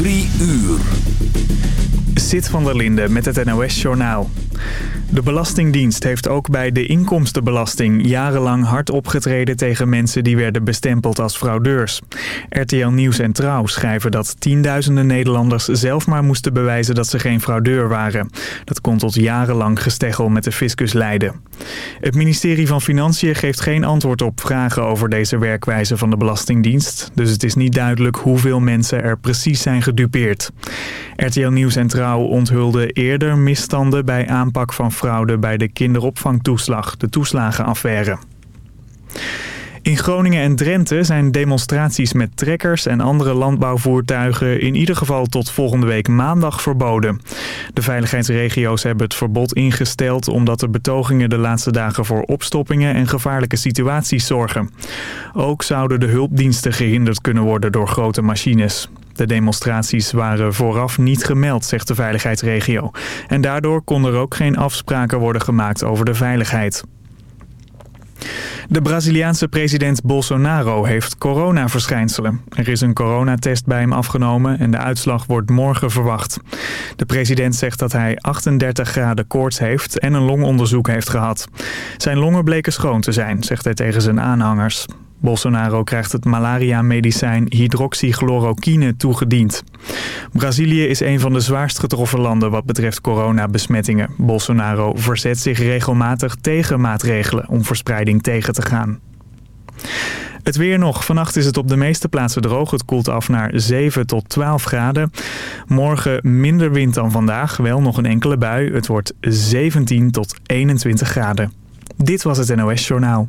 Drie uur. Sit van der Linde met het NOS-journaal. De Belastingdienst heeft ook bij de inkomstenbelasting jarenlang hard opgetreden tegen mensen die werden bestempeld als fraudeurs. RTL Nieuws en Trouw schrijven dat tienduizenden Nederlanders zelf maar moesten bewijzen dat ze geen fraudeur waren. Dat kon tot jarenlang gesteggel met de fiscus leiden. Het ministerie van Financiën geeft geen antwoord op vragen over deze werkwijze van de Belastingdienst. Dus het is niet duidelijk hoeveel mensen er precies zijn RTL Nieuws en Trouw onthulden eerder misstanden bij aanpak van fraude bij de kinderopvangtoeslag, de toeslagenaffaire. In Groningen en Drenthe zijn demonstraties met trekkers en andere landbouwvoertuigen in ieder geval tot volgende week maandag verboden. De veiligheidsregio's hebben het verbod ingesteld omdat de betogingen de laatste dagen voor opstoppingen en gevaarlijke situaties zorgen. Ook zouden de hulpdiensten gehinderd kunnen worden door grote machines. De demonstraties waren vooraf niet gemeld, zegt de veiligheidsregio. En daardoor konden er ook geen afspraken worden gemaakt over de veiligheid. De Braziliaanse president Bolsonaro heeft coronaverschijnselen. Er is een coronatest bij hem afgenomen en de uitslag wordt morgen verwacht. De president zegt dat hij 38 graden koorts heeft en een longonderzoek heeft gehad. Zijn longen bleken schoon te zijn, zegt hij tegen zijn aanhangers. Bolsonaro krijgt het malaria-medicijn hydroxychloroquine toegediend. Brazilië is een van de zwaarst getroffen landen wat betreft coronabesmettingen. Bolsonaro verzet zich regelmatig tegen maatregelen om verspreiding tegen te gaan. Het weer nog. Vannacht is het op de meeste plaatsen droog. Het koelt af naar 7 tot 12 graden. Morgen minder wind dan vandaag. Wel nog een enkele bui. Het wordt 17 tot 21 graden. Dit was het NOS Journaal.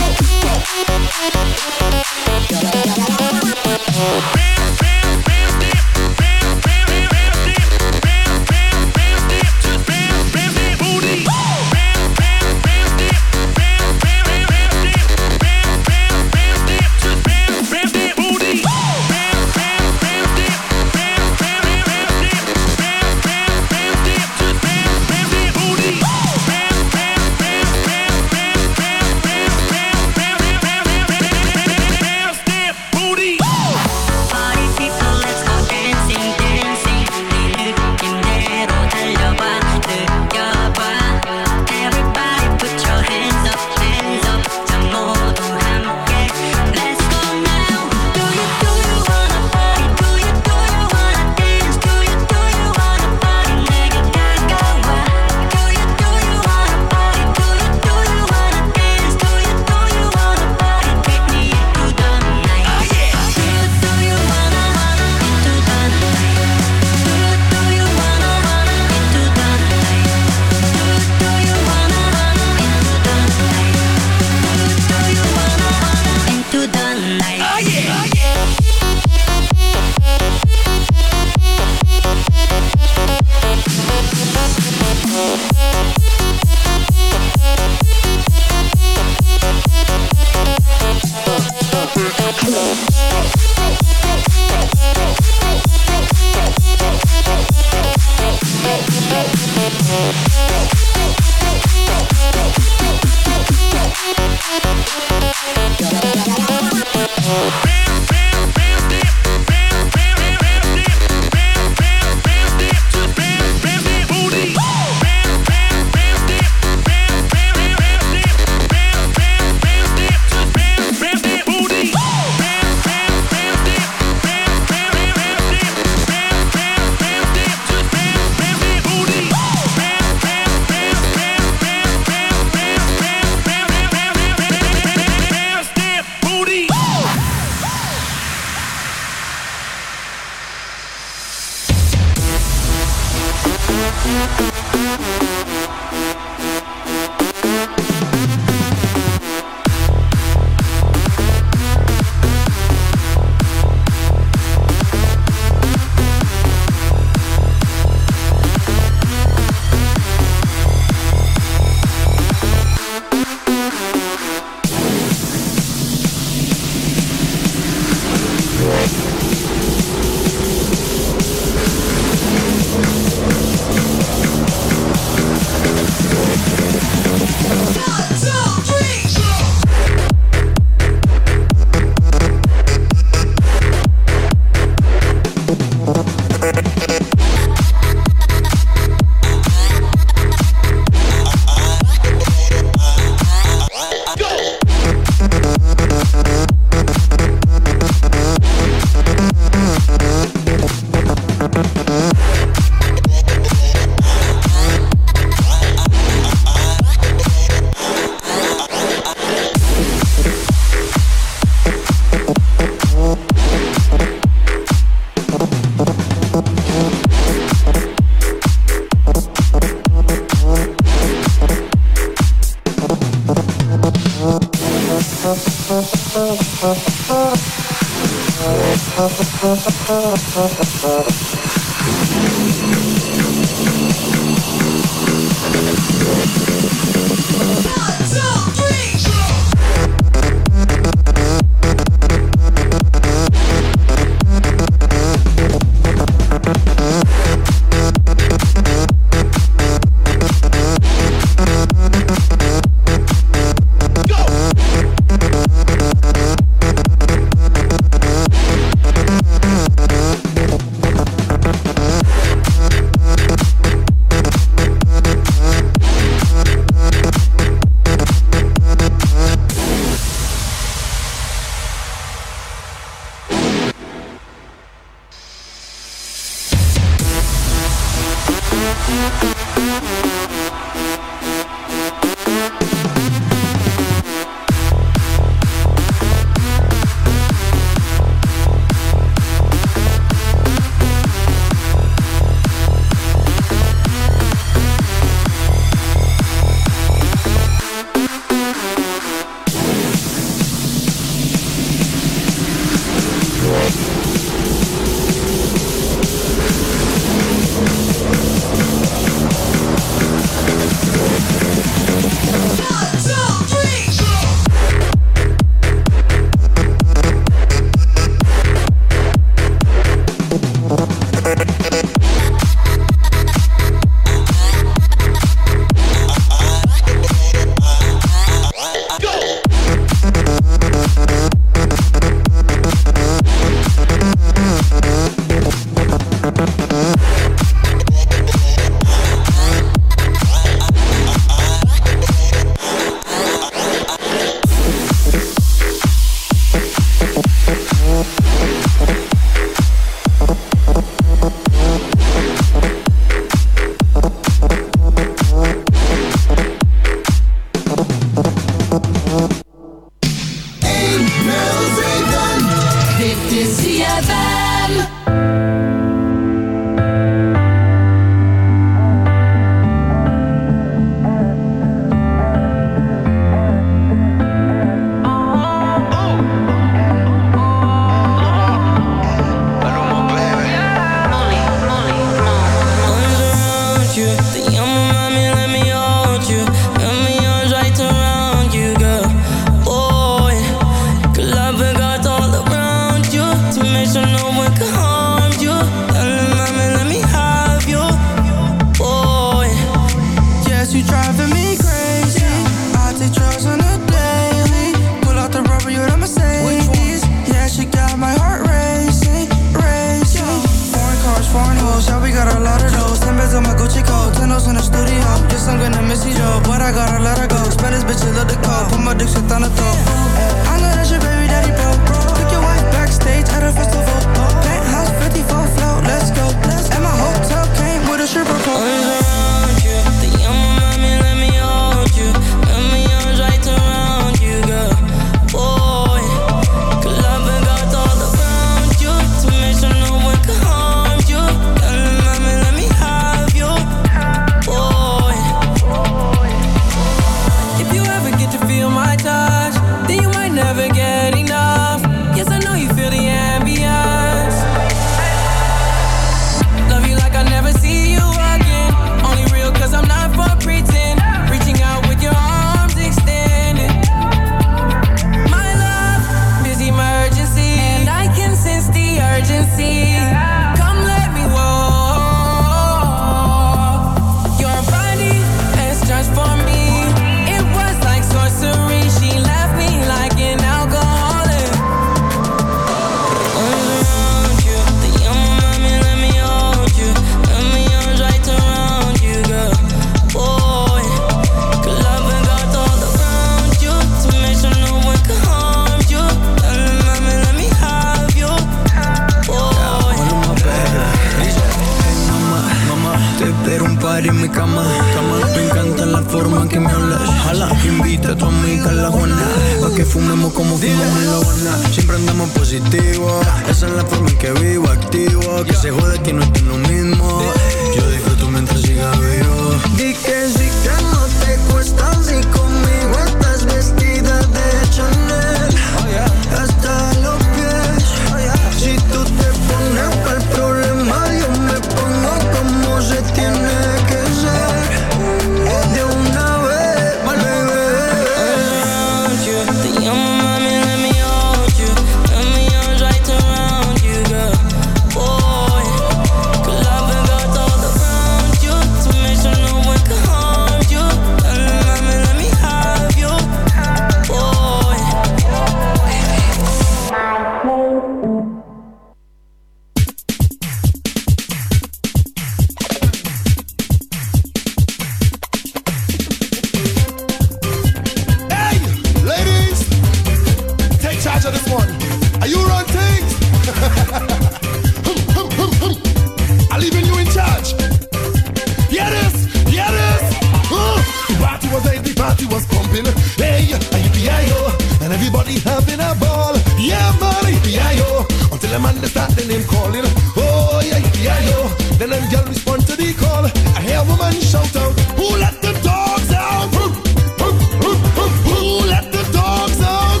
to the call. I hear a woman shout out, Who let the dogs out? Who let the dogs out?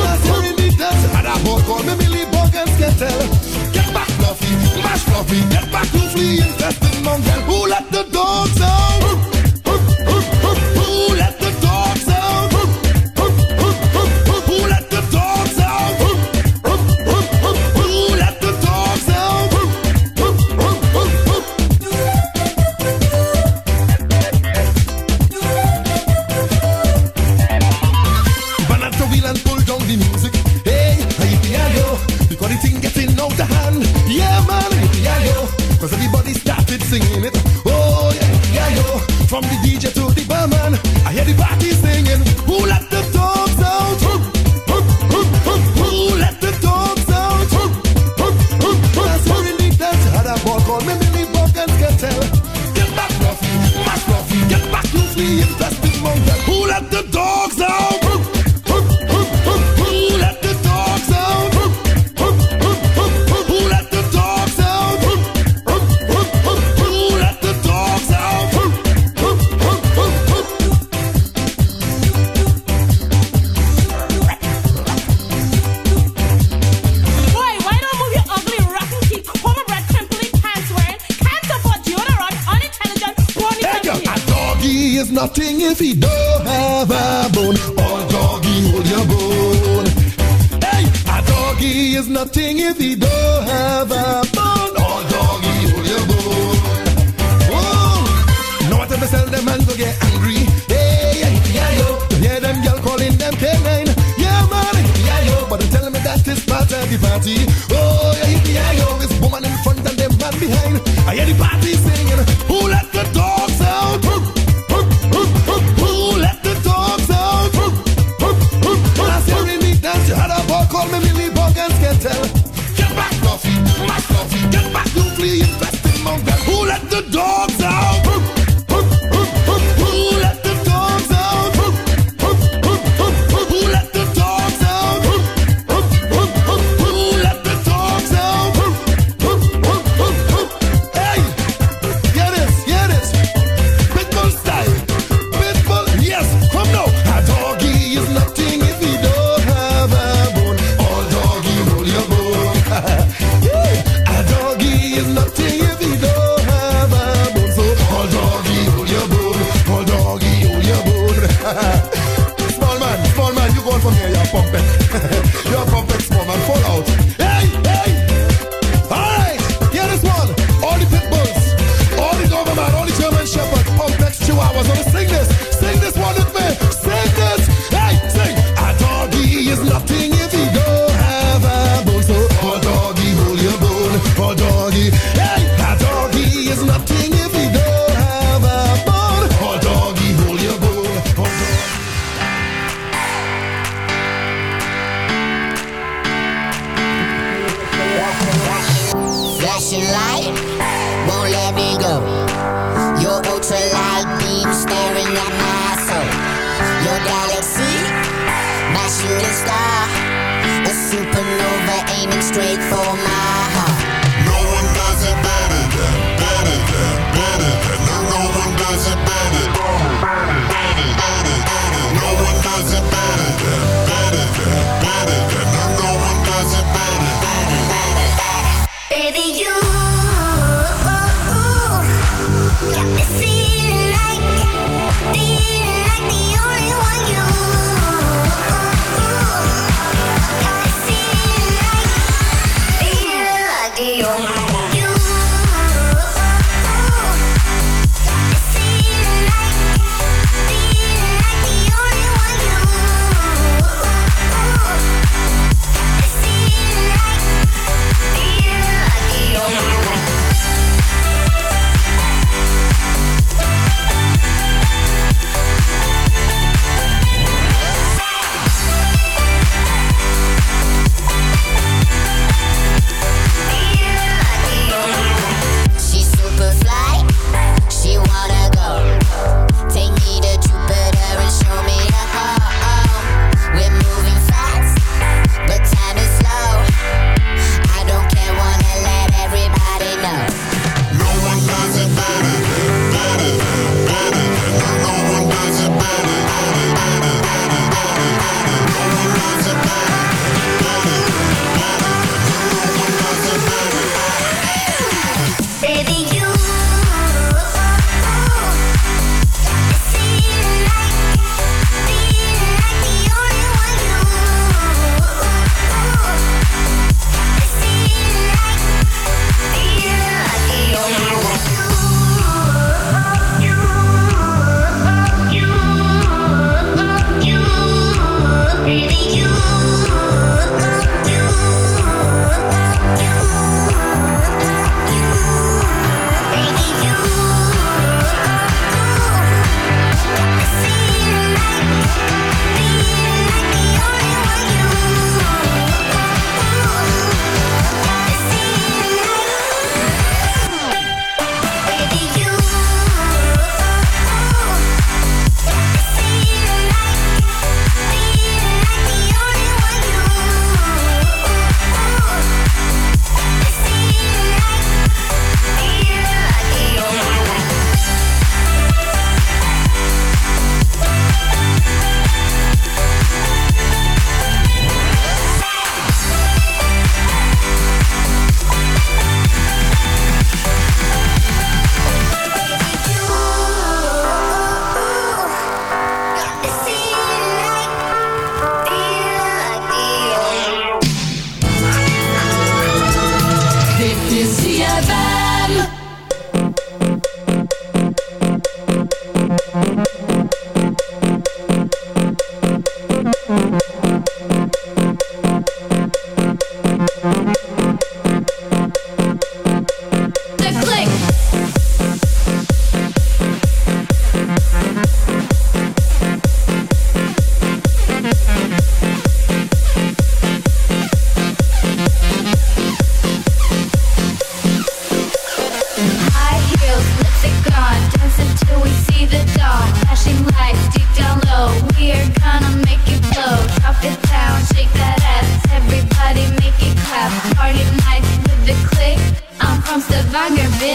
That's how in the that. And I both call me Millie Boggins Kettle. Get back, Fluffy, mash Fluffy, get back to flea infested mongrel. Who let the dogs the party Baby, you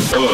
like, oh.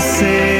say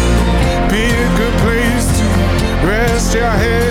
se arrepender.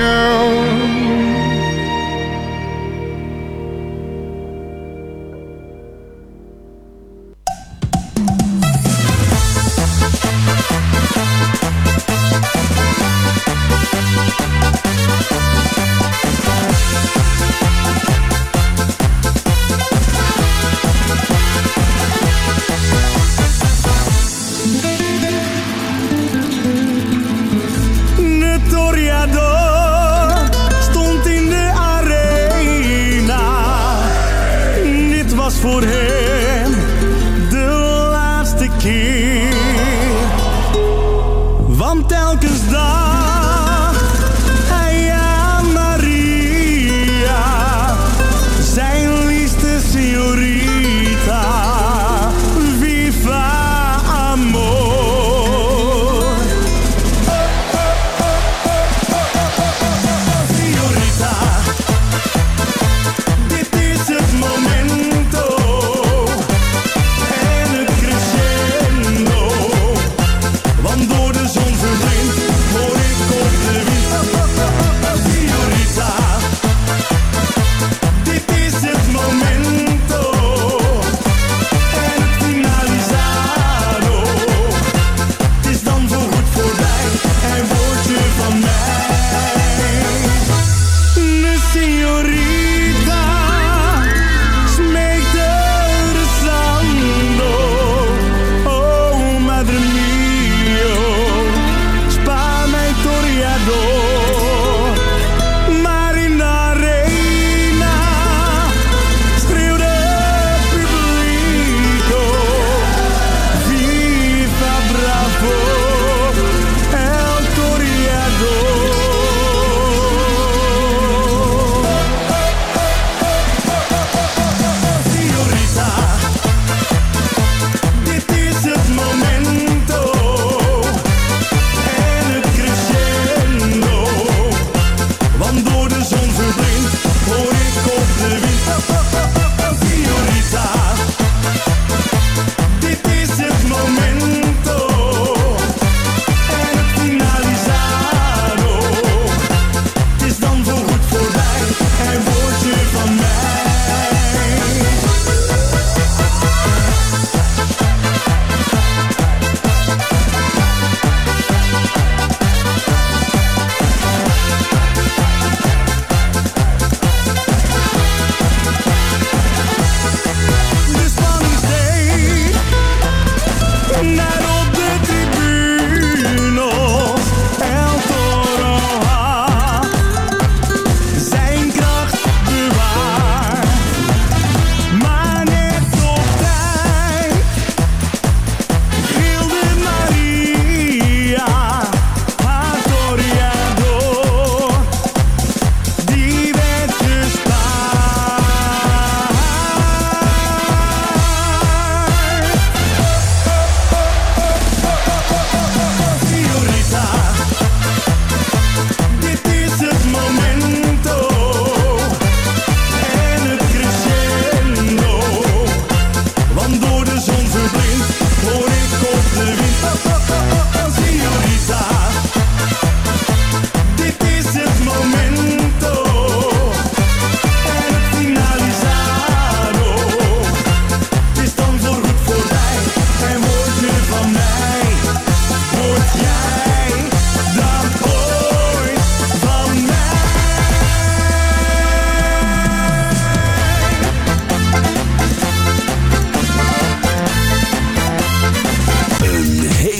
girl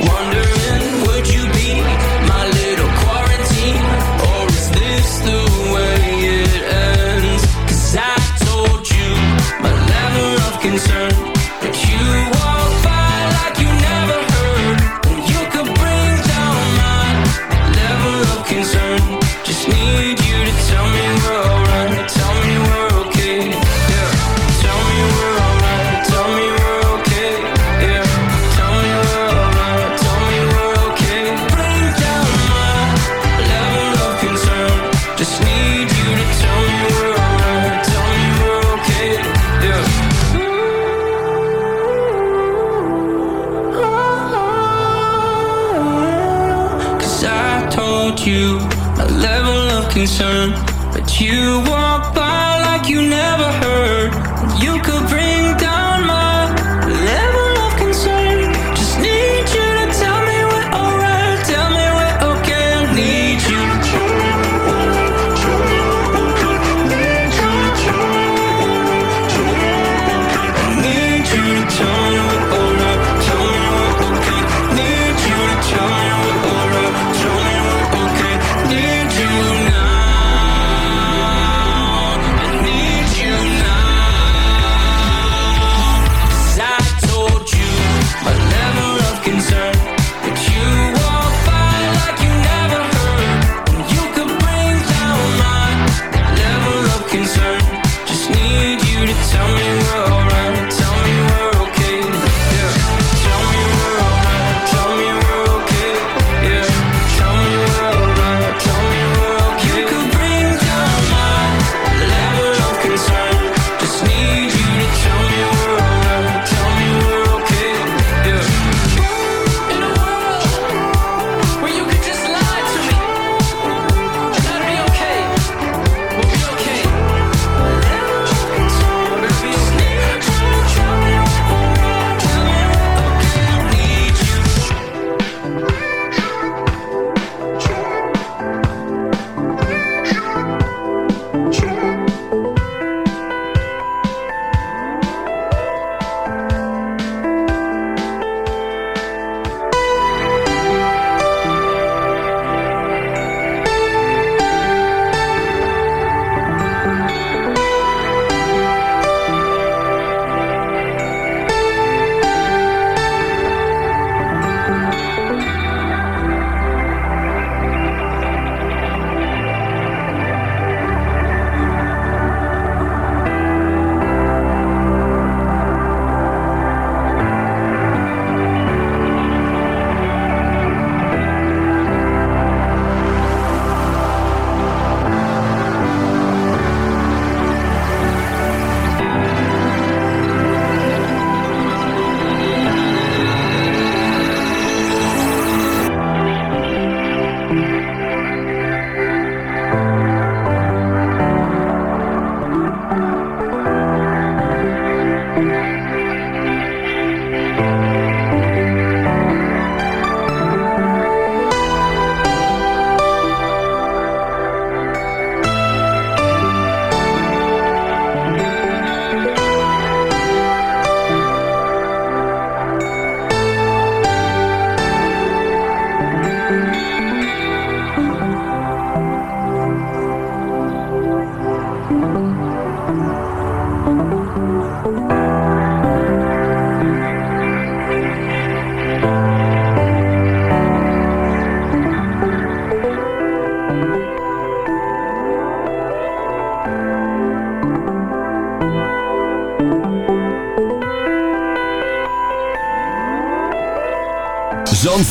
wonder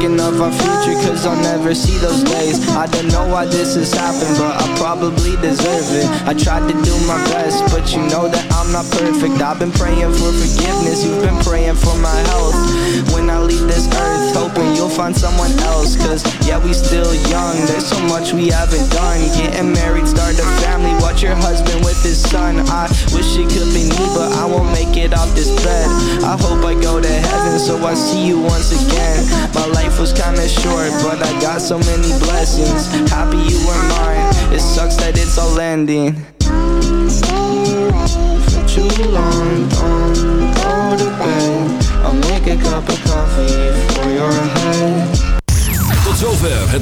thinking of our future cause I'll never see those days I don't know why this has happened but I probably deserve it I tried to do my best but you know that I'm not perfect I've been praying for forgiveness, you've been praying for my health When I leave this earth hoping you'll find someone else cause yeah, we still young. There's so much we haven't done. Getting married, start a family, watch your husband with his son. I wish it could be me, but I won't make it off this bed. I hope I go to heaven, so I see you once again. My life was kinda short, but I got so many blessings. Happy you were mine. It sucks that it's all ending.